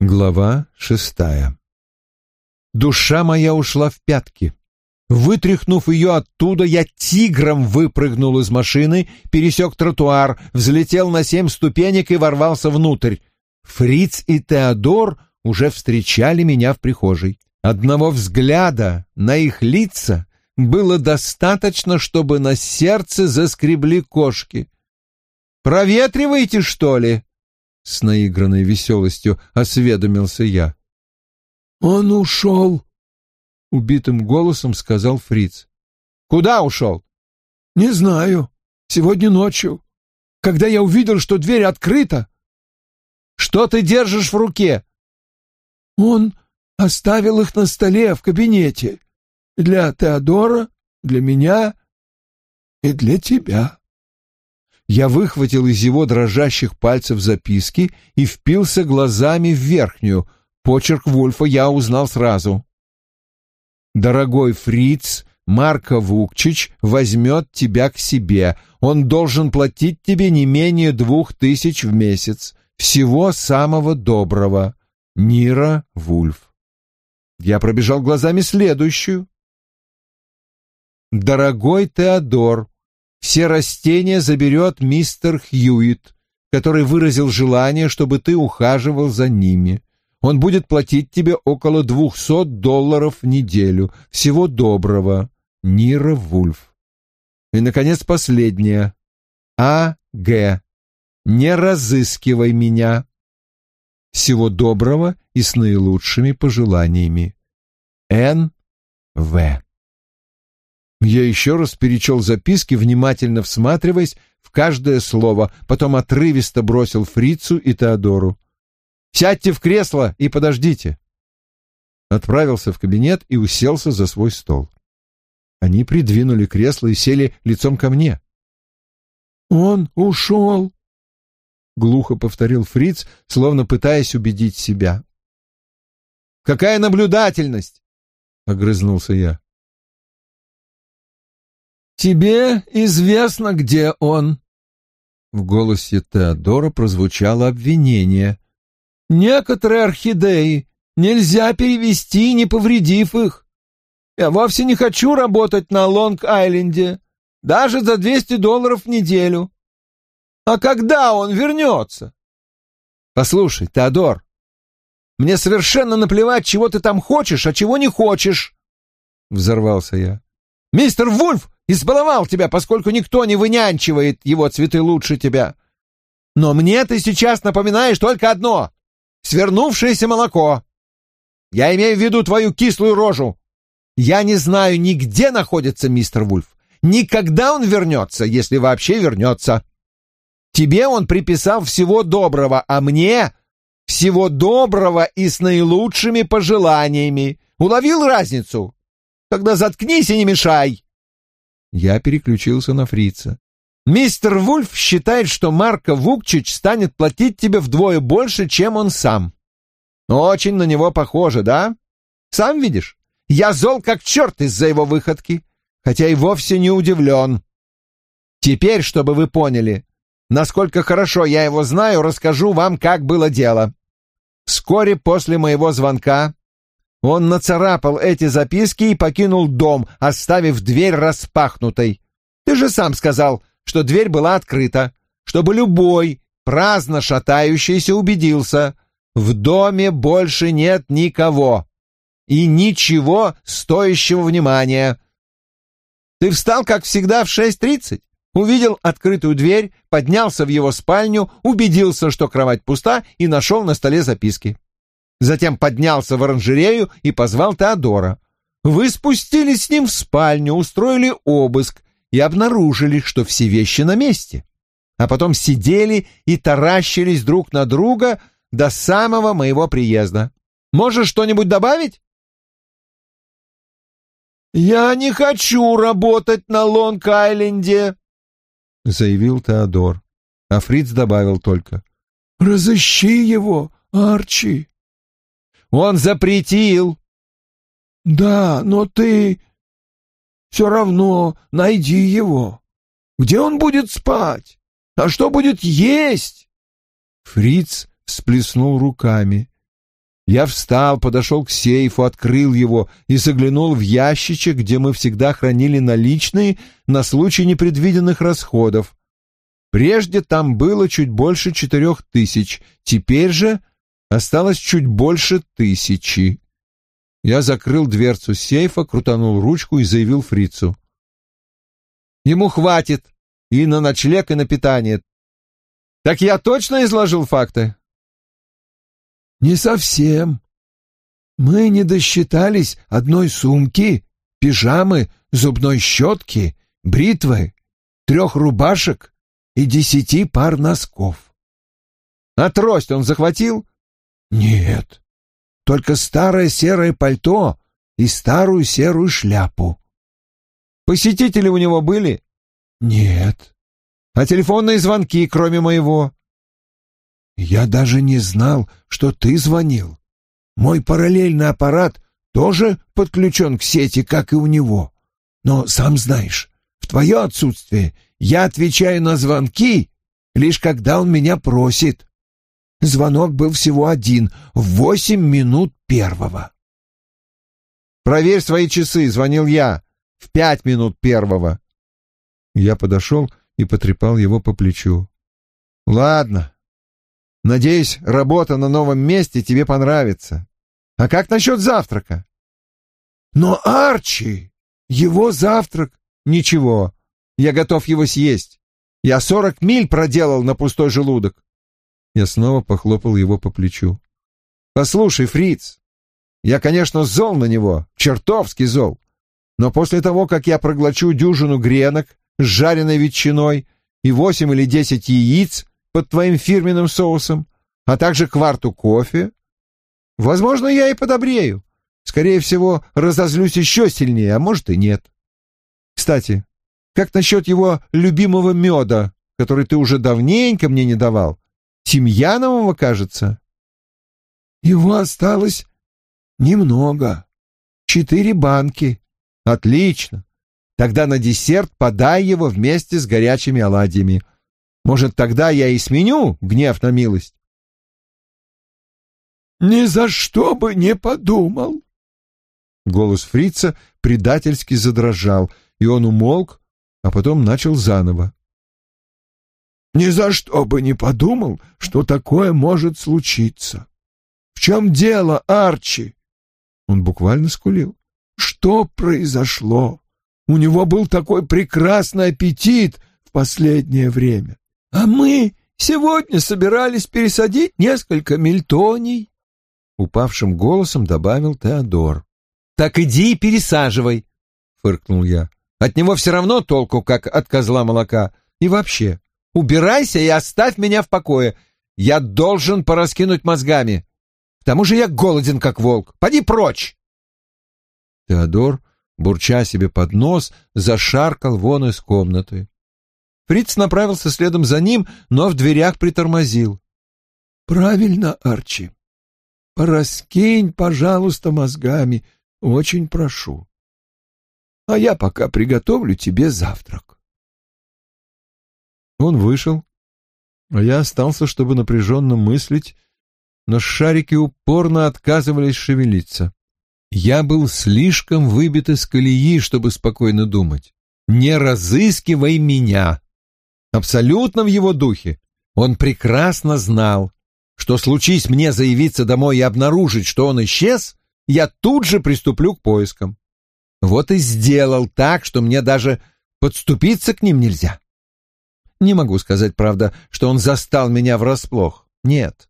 Глава шестая Душа моя ушла в пятки. Вытряхнув ее оттуда, я тигром выпрыгнул из машины, пересек тротуар, взлетел на семь ступенек и ворвался внутрь. Фриц и Теодор уже встречали меня в прихожей. Одного взгляда на их лица было достаточно, чтобы на сердце заскребли кошки. «Проветриваете, что ли?» — с наигранной веселостью осведомился я. «Он ушел», — убитым голосом сказал Фриц. «Куда ушел?» «Не знаю. Сегодня ночью. Когда я увидел, что дверь открыта...» «Что ты держишь в руке?» «Он оставил их на столе в кабинете. Для Теодора, для меня и для тебя». Я выхватил из его дрожащих пальцев записки и впился глазами в верхнюю. Почерк Вульфа я узнал сразу. «Дорогой Фриц, Марко Вукчич возьмет тебя к себе. Он должен платить тебе не менее двух тысяч в месяц. Всего самого доброго. Нира Вульф». Я пробежал глазами следующую. «Дорогой Теодор, все растения заберет мистер Хьюит, который выразил желание, чтобы ты ухаживал за ними. Он будет платить тебе около двухсот долларов в неделю. Всего доброго. Нира Вульф. И, наконец, последнее. А. Г. Не разыскивай меня. Всего доброго и с наилучшими пожеланиями. Н. В. Я еще раз перечел записки, внимательно всматриваясь в каждое слово, потом отрывисто бросил Фрицу и Теодору. Сядьте в кресло и подождите. Отправился в кабинет и уселся за свой стол. Они придвинули кресло и сели лицом ко мне. «Он ушел», — глухо повторил Фриц, словно пытаясь убедить себя. «Какая наблюдательность!» — огрызнулся я. «Тебе известно, где он?» В голосе Теодора прозвучало обвинение. Некоторые орхидеи нельзя перевести, не повредив их. Я вовсе не хочу работать на Лонг-Айленде, даже за 200 долларов в неделю. А когда он вернется? Послушай, Теодор, мне совершенно наплевать, чего ты там хочешь, а чего не хочешь, — взорвался я. Мистер Вульф избаловал тебя, поскольку никто не вынянчивает его цветы лучше тебя. Но мне ты сейчас напоминаешь только одно свернувшееся молоко. Я имею в виду твою кислую рожу. Я не знаю, нигде находится мистер Вульф. Никогда он вернется, если вообще вернется. Тебе он приписал всего доброго, а мне всего доброго и с наилучшими пожеланиями. Уловил разницу? Тогда заткнись и не мешай. Я переключился на фрица. Мистер Вульф считает, что Марко Вукчич станет платить тебе вдвое больше, чем он сам. Очень на него похоже, да? Сам видишь, я зол как черт из-за его выходки, хотя и вовсе не удивлен. Теперь, чтобы вы поняли, насколько хорошо я его знаю, расскажу вам, как было дело. Вскоре после моего звонка он нацарапал эти записки и покинул дом, оставив дверь распахнутой. Ты же сам сказал, что дверь была открыта, чтобы любой, праздно шатающийся, убедился, в доме больше нет никого и ничего стоящего внимания. Ты встал, как всегда, в 6.30, увидел открытую дверь, поднялся в его спальню, убедился, что кровать пуста, и нашел на столе записки. Затем поднялся в оранжерею и позвал Теодора. Вы спустились с ним в спальню, устроили обыск, и обнаружили, что все вещи на месте. А потом сидели и таращились друг на друга до самого моего приезда. Можешь что-нибудь добавить? «Я не хочу работать на Лонг-Айленде», — заявил Теодор. А Фриц добавил только. «Разыщи его, Арчи». «Он запретил». «Да, но ты все равно найди его. Где он будет спать? А что будет есть? Фриц всплеснул руками. Я встал, подошел к сейфу, открыл его и заглянул в ящичек, где мы всегда хранили наличные на случай непредвиденных расходов. Прежде там было чуть больше четырех тысяч, теперь же осталось чуть больше тысячи. Я закрыл дверцу сейфа, крутанул ручку и заявил фрицу. Ему хватит и на ночлег, и на питание. Так я точно изложил факты? Не совсем. Мы не досчитались одной сумки, пижамы, зубной щетки, бритвы, трех рубашек и десяти пар носков. А трость он захватил? Нет, только старое серое пальто и старую серую шляпу. Посетители у него были? Нет. А телефонные звонки, кроме моего? Я даже не знал, что ты звонил. Мой параллельный аппарат тоже подключен к сети, как и у него. Но, сам знаешь, в твое отсутствие я отвечаю на звонки, лишь когда он меня просит. Звонок был всего один, восемь минут первого. «Проверь свои часы», — звонил я в пять минут первого. Я подошел и потрепал его по плечу. Ладно. Надеюсь, работа на новом месте тебе понравится. А как насчет завтрака? Но Арчи, его завтрак... Ничего, я готов его съесть. Я сорок миль проделал на пустой желудок. Я снова похлопал его по плечу. Послушай, Фриц, я, конечно, зол на него, чертовски зол. Но после того, как я проглочу дюжину гренок с жареной ветчиной и восемь или десять яиц под твоим фирменным соусом, а также кварту кофе, возможно, я и подобрею. Скорее всего, разозлюсь еще сильнее, а может и нет. Кстати, как насчет его любимого меда, который ты уже давненько мне не давал? Тимьянового, кажется? Его осталось немного. Четыре банки. Отлично. Тогда на десерт подай его вместе с горячими оладьями. Может, тогда я и сменю гнев на милость? Ни за что бы не подумал. Голос фрица предательски задрожал, и он умолк, а потом начал заново. Ни за что бы не подумал, что такое может случиться. В чем дело, Арчи? Он буквально скулил. Что произошло? У него был такой прекрасный аппетит в последнее время. А мы сегодня собирались пересадить несколько мельтоний. Упавшим голосом добавил Теодор. «Так иди и пересаживай», — фыркнул я. «От него все равно толку, как от козла молока. И вообще, убирайся и оставь меня в покое. Я должен пораскинуть мозгами. К тому же я голоден, как волк. Поди прочь!» Теодор, бурча себе под нос, зашаркал вон из комнаты. Фриц направился следом за ним, но в дверях притормозил. «Правильно, Арчи. Пораскинь, пожалуйста, мозгами, очень прошу. А я пока приготовлю тебе завтрак». Он вышел, а я остался, чтобы напряженно мыслить, но шарики упорно отказывались шевелиться. Я был слишком выбит из колеи, чтобы спокойно думать. Не разыскивай меня. Абсолютно в его духе. Он прекрасно знал, что случись мне заявиться домой и обнаружить, что он исчез, я тут же приступлю к поискам. Вот и сделал так, что мне даже подступиться к ним нельзя. Не могу сказать, правда, что он застал меня врасплох. Нет.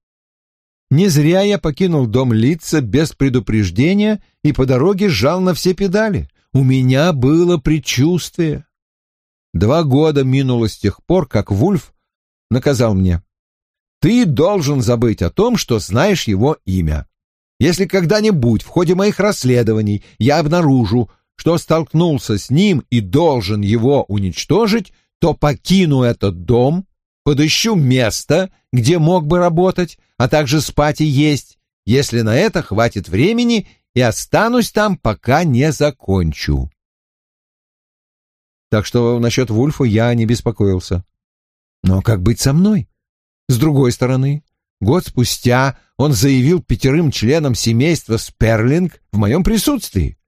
Не зря я покинул дом лица без предупреждения и по дороге сжал на все педали. У меня было предчувствие. Два года минуло с тех пор, как Вульф наказал мне. Ты должен забыть о том, что знаешь его имя. Если когда-нибудь в ходе моих расследований я обнаружу, что столкнулся с ним и должен его уничтожить, то покину этот дом, подыщу место, где мог бы работать, а также спать и есть, если на это хватит времени, и останусь там, пока не закончу. Так что насчет Вульфа я не беспокоился. Но как быть со мной? С другой стороны, год спустя он заявил пятерым членам семейства Сперлинг в моем присутствии.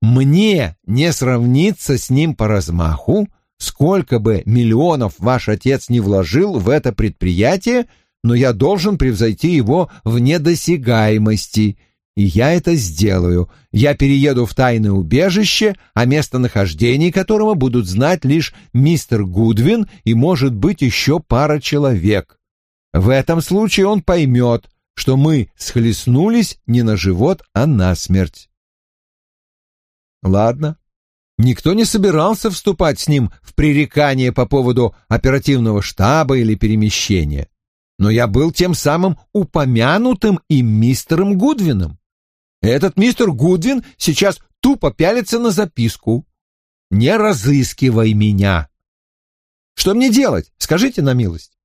Мне не сравниться с ним по размаху, сколько бы миллионов ваш отец не вложил в это предприятие, но я должен превзойти его в недосягаемости, и я это сделаю. Я перееду в тайное убежище, о местонахождении которого будут знать лишь мистер Гудвин и, может быть, еще пара человек. В этом случае он поймет, что мы схлестнулись не на живот, а на смерть. Ладно, никто не собирался вступать с ним в пререкание по поводу оперативного штаба или перемещения но я был тем самым упомянутым им мистером Гудвином. Этот мистер Гудвин сейчас тупо пялится на записку. «Не разыскивай меня». Что мне делать? Скажите на милость.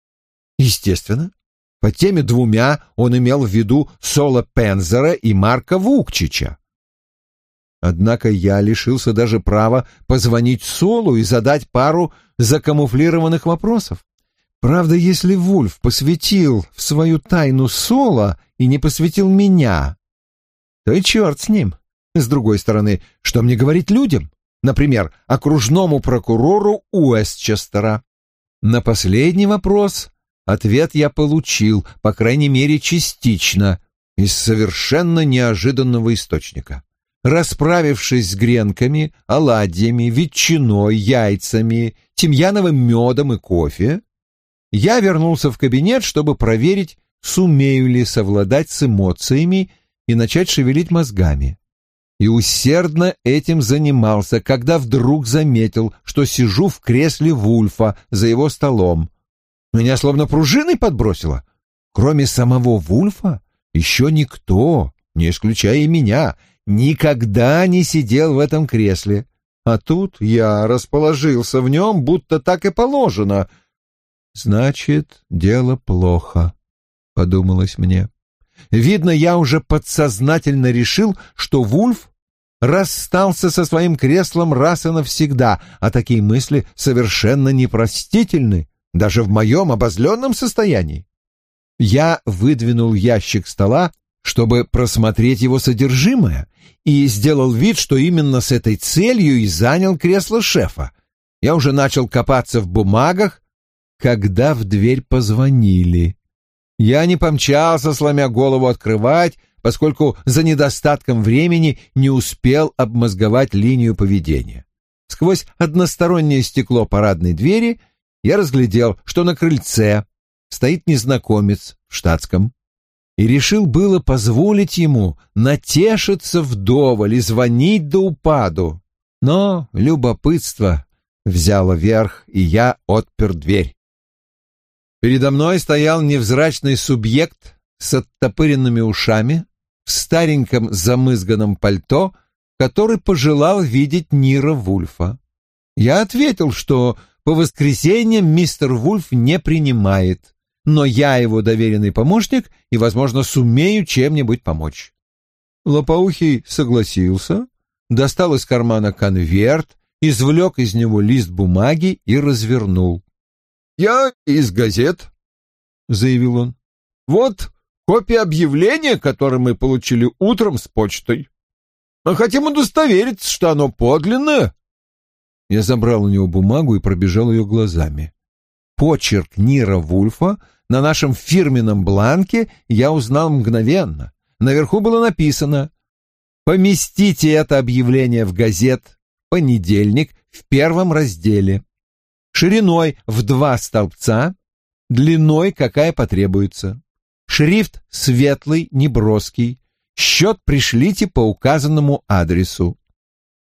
Естественно, по теми двумя он имел в виду Соло Пензера и Марка Вукчича. Однако я лишился даже права позвонить Солу и задать пару закамуфлированных вопросов. Правда, если Вульф посвятил в свою тайну Соло и не посвятил меня, то и черт с ним. С другой стороны, что мне говорить людям? Например, окружному прокурору Уэстчестера. На последний вопрос ответ я получил, по крайней мере, частично, из совершенно неожиданного источника. Расправившись с гренками, оладьями, ветчиной, яйцами, тимьяновым медом и кофе, я вернулся в кабинет, чтобы проверить, сумею ли совладать с эмоциями и начать шевелить мозгами. И усердно этим занимался, когда вдруг заметил, что сижу в кресле Вульфа за его столом. Меня словно пружиной подбросило. Кроме самого Вульфа, еще никто, не исключая и меня, никогда не сидел в этом кресле. А тут я расположился в нем, будто так и положено — Значит, дело плохо, подумалось мне. Видно, я уже подсознательно решил, что Вульф расстался со своим креслом раз и навсегда, а такие мысли совершенно непростительны, даже в моем обозленном состоянии. Я выдвинул ящик стола, чтобы просмотреть его содержимое, и сделал вид, что именно с этой целью и занял кресло шефа. Я уже начал копаться в бумагах, когда в дверь позвонили. Я не помчался, сломя голову открывать, поскольку за недостатком времени не успел обмозговать линию поведения. Сквозь одностороннее стекло парадной двери я разглядел, что на крыльце стоит незнакомец в штатском, и решил было позволить ему натешиться вдоволь и звонить до упаду. Но любопытство взяло верх, и я отпер дверь. Передо мной стоял невзрачный субъект с оттопыренными ушами, в стареньком замызганном пальто, который пожелал видеть Нира Вульфа. Я ответил, что по воскресеньям мистер Вульф не принимает, но я его доверенный помощник и, возможно, сумею чем-нибудь помочь. Лопоухий согласился, достал из кармана конверт, извлек из него лист бумаги и развернул. «Я из газет», — заявил он. «Вот копия объявления, которое мы получили утром с почтой. Мы хотим удостовериться, что оно подлинное». Я забрал у него бумагу и пробежал ее глазами. Почерк Нира Вульфа на нашем фирменном бланке я узнал мгновенно. Наверху было написано «Поместите это объявление в газет понедельник в первом разделе шириной в два столбца, длиной какая потребуется. Шрифт светлый, неброский. Счет пришлите по указанному адресу.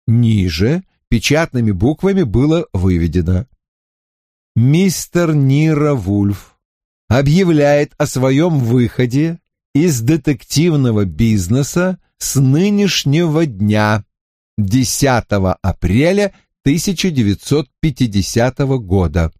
Ниже печатными буквами было выведено. Мистер Нира Вульф объявляет о своем выходе из детективного бизнеса с нынешнего дня, 10 апреля 1950 года.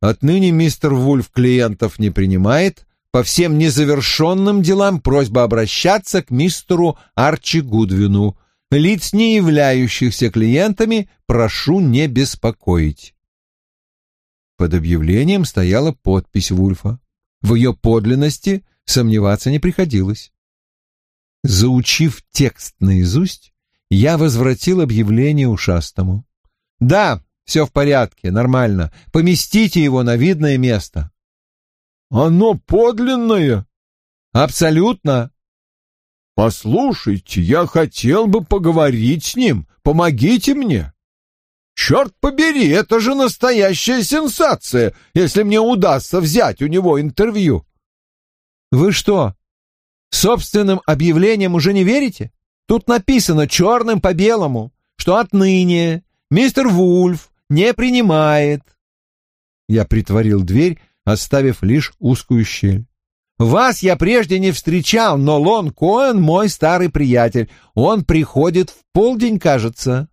Отныне мистер Вульф клиентов не принимает. По всем незавершенным делам просьба обращаться к мистеру Арчи Гудвину. Лиц, не являющихся клиентами, прошу не беспокоить. Под объявлением стояла подпись Вульфа. В ее подлинности сомневаться не приходилось. Заучив текст наизусть, я возвратил объявление ушастому. «Да, все в порядке, нормально. Поместите его на видное место». «Оно подлинное?» «Абсолютно». «Послушайте, я хотел бы поговорить с ним. Помогите мне». «Черт побери, это же настоящая сенсация, если мне удастся взять у него интервью». «Вы что, собственным объявлением уже не верите? Тут написано черным по белому, что отныне мистер Вульф не принимает». Я притворил дверь, оставив лишь узкую щель. «Вас я прежде не встречал, но Лон Коэн мой старый приятель. Он приходит в полдень, кажется».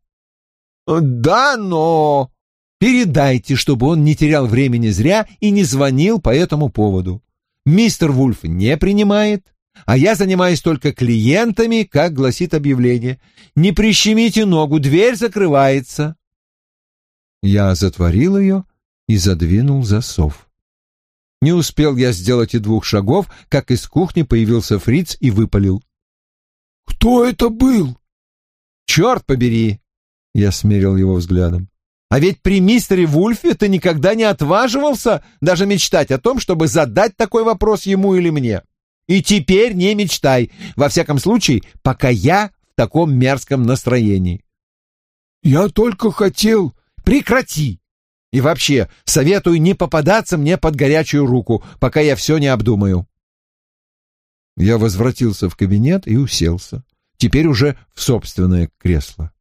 «Да, но...» «Передайте, чтобы он не терял времени зря и не звонил по этому поводу. Мистер Вульф не принимает, а я занимаюсь только клиентами, как гласит объявление. Не прищемите ногу, дверь закрывается». Я затворил ее и задвинул засов. Не успел я сделать и двух шагов, как из кухни появился фриц и выпалил. «Кто это был?» «Черт побери!» — я смерил его взглядом. «А ведь при мистере Вульфе ты никогда не отваживался даже мечтать о том, чтобы задать такой вопрос ему или мне. И теперь не мечтай, во всяком случае, пока я в таком мерзком настроении». «Я только хотел...» «Прекрати!» И вообще, советую не попадаться мне под горячую руку, пока я все не обдумаю. Я возвратился в кабинет и уселся. Теперь уже в собственное кресло.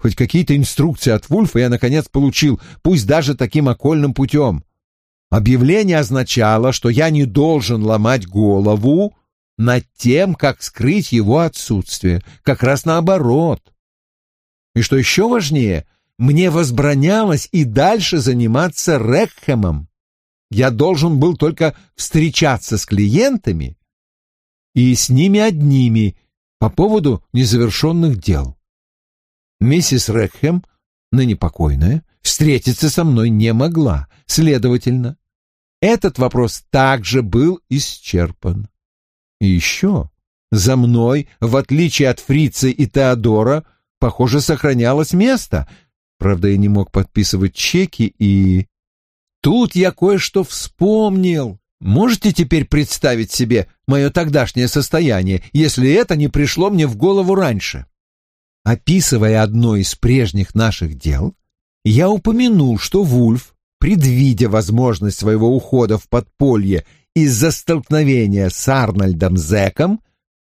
Хоть какие-то инструкции от Вульфа я, наконец, получил, пусть даже таким окольным путем. Объявление означало, что я не должен ломать голову над тем, как скрыть его отсутствие, как раз наоборот. И что еще важнее — мне возбранялось и дальше заниматься Рекхэмом. Я должен был только встречаться с клиентами и с ними одними по поводу незавершенных дел. Миссис Рекхэм, ныне покойная, встретиться со мной не могла, следовательно, этот вопрос также был исчерпан. И еще за мной, в отличие от Фрица и Теодора, похоже, сохранялось место — Правда, я не мог подписывать чеки и... Тут я кое-что вспомнил. Можете теперь представить себе мое тогдашнее состояние, если это не пришло мне в голову раньше? Описывая одно из прежних наших дел, я упомянул, что Вульф, предвидя возможность своего ухода в подполье из-за столкновения с Арнольдом Зеком,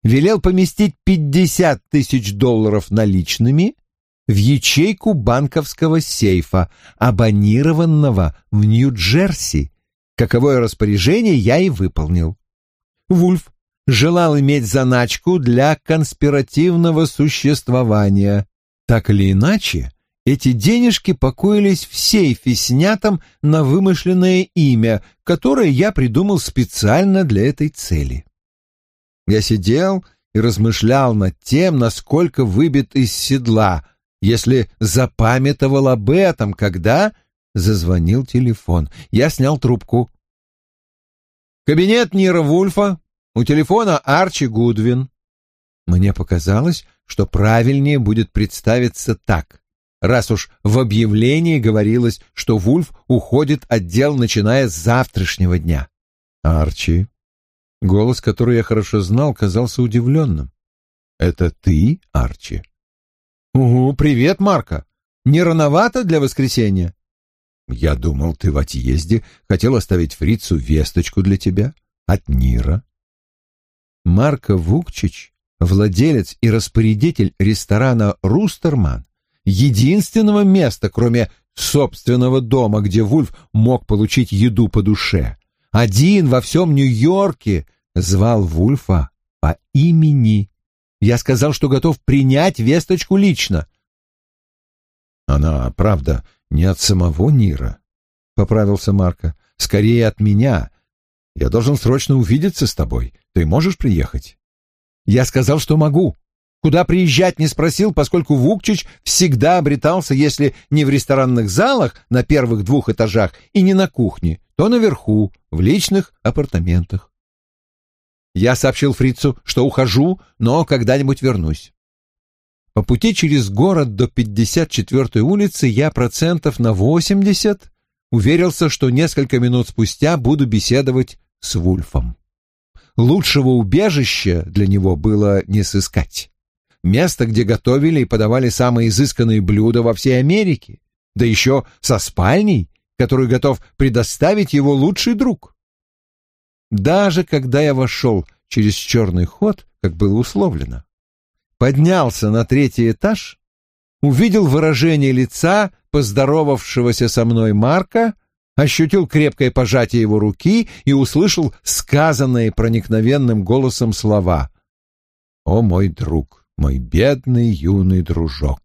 велел поместить 50 тысяч долларов наличными в ячейку банковского сейфа, абонированного в Нью-Джерси. Каковое распоряжение я и выполнил. Вульф желал иметь заначку для конспиративного существования. Так или иначе, эти денежки покоились в сейфе, снятом на вымышленное имя, которое я придумал специально для этой цели. Я сидел и размышлял над тем, насколько выбит из седла, если запамятовал об этом, когда зазвонил телефон. Я снял трубку. Кабинет Нира Вульфа, у телефона Арчи Гудвин. Мне показалось, что правильнее будет представиться так, раз уж в объявлении говорилось, что Вульф уходит от дел, начиная с завтрашнего дня. Арчи. Голос, который я хорошо знал, казался удивленным. «Это ты, Арчи?» «Угу, привет, Марка. Не рановато для воскресенья?» «Я думал, ты в отъезде, хотел оставить фрицу весточку для тебя от Нира». Марко Вукчич, владелец и распорядитель ресторана «Рустерман», единственного места, кроме собственного дома, где Вульф мог получить еду по душе, один во всем Нью-Йорке звал Вульфа по имени я сказал, что готов принять весточку лично. Она, правда, не от самого Нира, — поправился Марко. Скорее от меня. Я должен срочно увидеться с тобой. Ты можешь приехать? Я сказал, что могу. Куда приезжать не спросил, поскольку Вукчич всегда обретался, если не в ресторанных залах на первых двух этажах и не на кухне, то наверху, в личных апартаментах. Я сообщил фрицу, что ухожу, но когда-нибудь вернусь. По пути через город до 54-й улицы я процентов на 80 уверился, что несколько минут спустя буду беседовать с Вульфом. Лучшего убежища для него было не сыскать. Место, где готовили и подавали самые изысканные блюда во всей Америке, да еще со спальней, которую готов предоставить его лучший друг. Даже когда я вошел через черный ход, как было условлено, поднялся на третий этаж, увидел выражение лица поздоровавшегося со мной Марка, ощутил крепкое пожатие его руки и услышал сказанные проникновенным голосом слова «О, мой друг, мой бедный юный дружок!»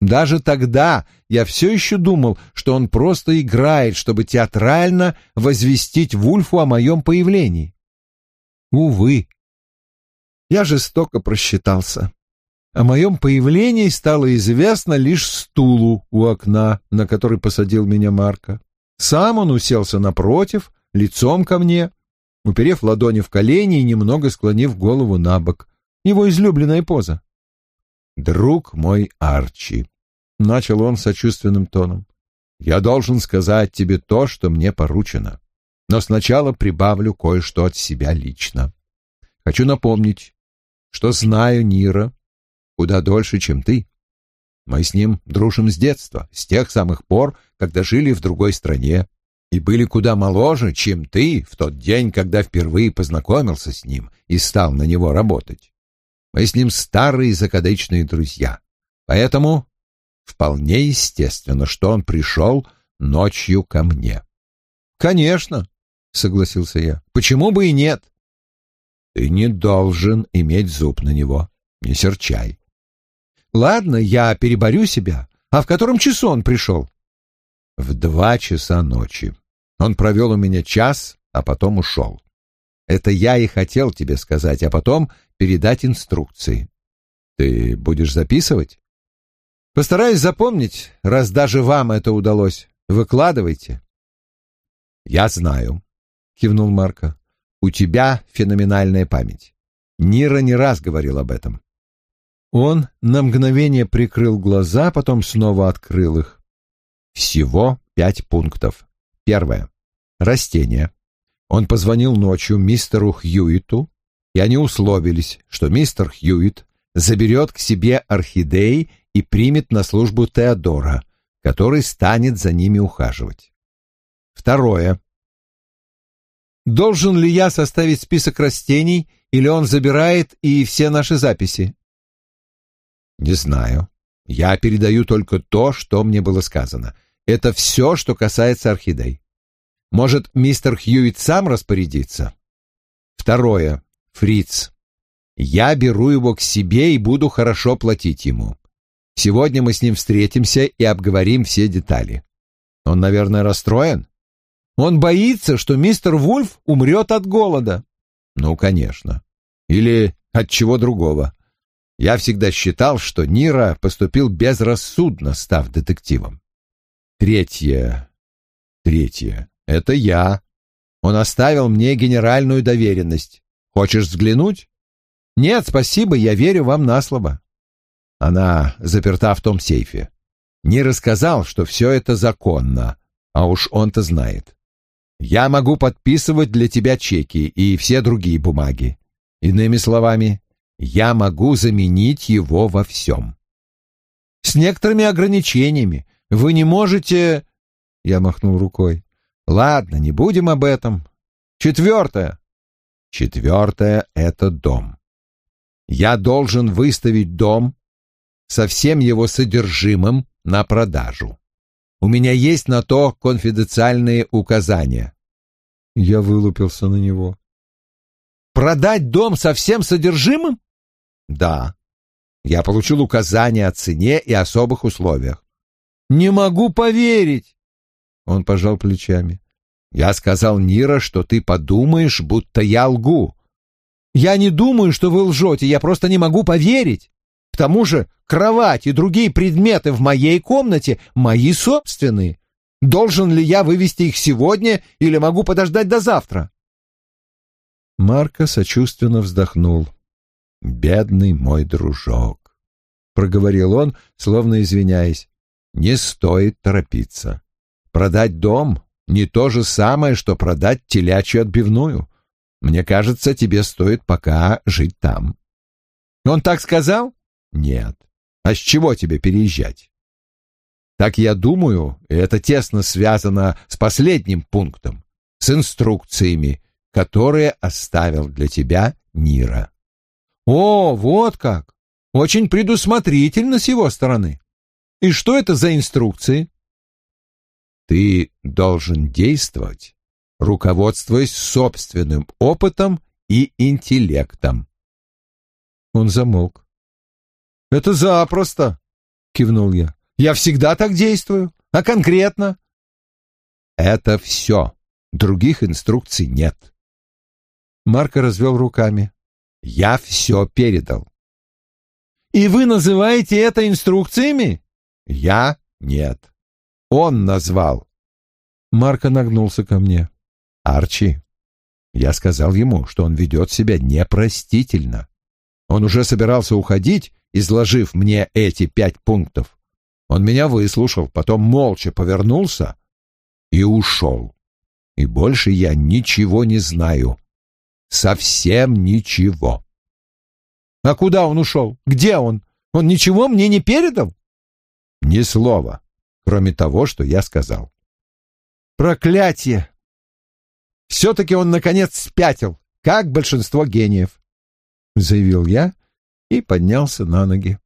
Даже тогда я все еще думал, что он просто играет, чтобы театрально возвестить Вульфу о моем появлении. Увы, я жестоко просчитался. О моем появлении стало известно лишь стулу у окна, на который посадил меня Марко. Сам он уселся напротив, лицом ко мне, уперев ладони в колени и немного склонив голову на бок. Его излюбленная поза. «Друг мой Арчи», — начал он сочувственным тоном, — «я должен сказать тебе то, что мне поручено, но сначала прибавлю кое-что от себя лично. Хочу напомнить, что знаю Нира, куда дольше, чем ты. Мы с ним дружим с детства, с тех самых пор, когда жили в другой стране, и были куда моложе, чем ты в тот день, когда впервые познакомился с ним и стал на него работать. Мы с ним старые закадычные друзья, поэтому вполне естественно, что он пришел ночью ко мне. — Конечно, — согласился я, — почему бы и нет? — Ты не должен иметь зуб на него, не серчай. Ладно, я переборю себя. А в котором часу он пришел? В два часа ночи. Он провел у меня час, а потом ушел. Это я и хотел тебе сказать, а потом передать инструкции. Ты будешь записывать? Постараюсь запомнить, раз даже вам это удалось. Выкладывайте. Я знаю, кивнул Марко. У тебя феноменальная память. Нира не раз говорил об этом. Он на мгновение прикрыл глаза, потом снова открыл их. Всего пять пунктов. Первое. Растения. Он позвонил ночью мистеру Хьюиту, и они условились, что мистер Хьюит заберет к себе орхидеи и примет на службу Теодора, который станет за ними ухаживать. Второе. Должен ли я составить список растений, или он забирает и все наши записи? Не знаю. Я передаю только то, что мне было сказано. Это все, что касается орхидей. Может, мистер Хьюит сам распорядится? Второе. Фриц. Я беру его к себе и буду хорошо платить ему. Сегодня мы с ним встретимся и обговорим все детали. Он, наверное, расстроен? Он боится, что мистер Вульф умрет от голода. Ну, конечно. Или от чего другого. Я всегда считал, что Нира поступил безрассудно, став детективом. Третье. Третье. Это я. Он оставил мне генеральную доверенность. Хочешь взглянуть? Нет, спасибо, я верю вам на слово. Она заперта в том сейфе. Не рассказал, что все это законно, а уж он-то знает. Я могу подписывать для тебя чеки и все другие бумаги. Иными словами, я могу заменить его во всем. С некоторыми ограничениями. Вы не можете... Я махнул рукой. Ладно, не будем об этом. Четвертое. Четвертое — это дом. Я должен выставить дом со всем его содержимым на продажу. У меня есть на то конфиденциальные указания. Я вылупился на него. Продать дом со всем содержимым? Да. Я получил указания о цене и особых условиях. Не могу поверить. Он пожал плечами. Я сказал Нира, что ты подумаешь, будто я лгу. Я не думаю, что вы лжете, я просто не могу поверить. К тому же кровать и другие предметы в моей комнате мои собственные. Должен ли я вывести их сегодня или могу подождать до завтра? Марко сочувственно вздохнул. «Бедный мой дружок», — проговорил он, словно извиняясь, — «не стоит торопиться. Продать дом — не то же самое, что продать телячью отбивную. Мне кажется, тебе стоит пока жить там». «Он так сказал?» «Нет. А с чего тебе переезжать?» Так я думаю, это тесно связано с последним пунктом, с инструкциями, которые оставил для тебя Нира. О, вот как! Очень предусмотрительно с его стороны. И что это за инструкции? Ты должен действовать, руководствуясь собственным опытом и интеллектом. Он замолк. «Это запросто!» — кивнул я. «Я всегда так действую. А конкретно?» «Это все. Других инструкций нет». Марко развел руками. «Я все передал». «И вы называете это инструкциями?» «Я нет. Он назвал». Марко нагнулся ко мне. «Арчи, я сказал ему, что он ведет себя непростительно. Он уже собирался уходить, изложив мне эти пять пунктов. Он меня выслушал, потом молча повернулся и ушел. И больше я ничего не знаю. Совсем ничего. А куда он ушел? Где он? Он ничего мне не передал? Ни слова, кроме того, что я сказал. Проклятие! Все-таки он, наконец, спятил, как большинство гениев, — заявил я и поднялся на ноги.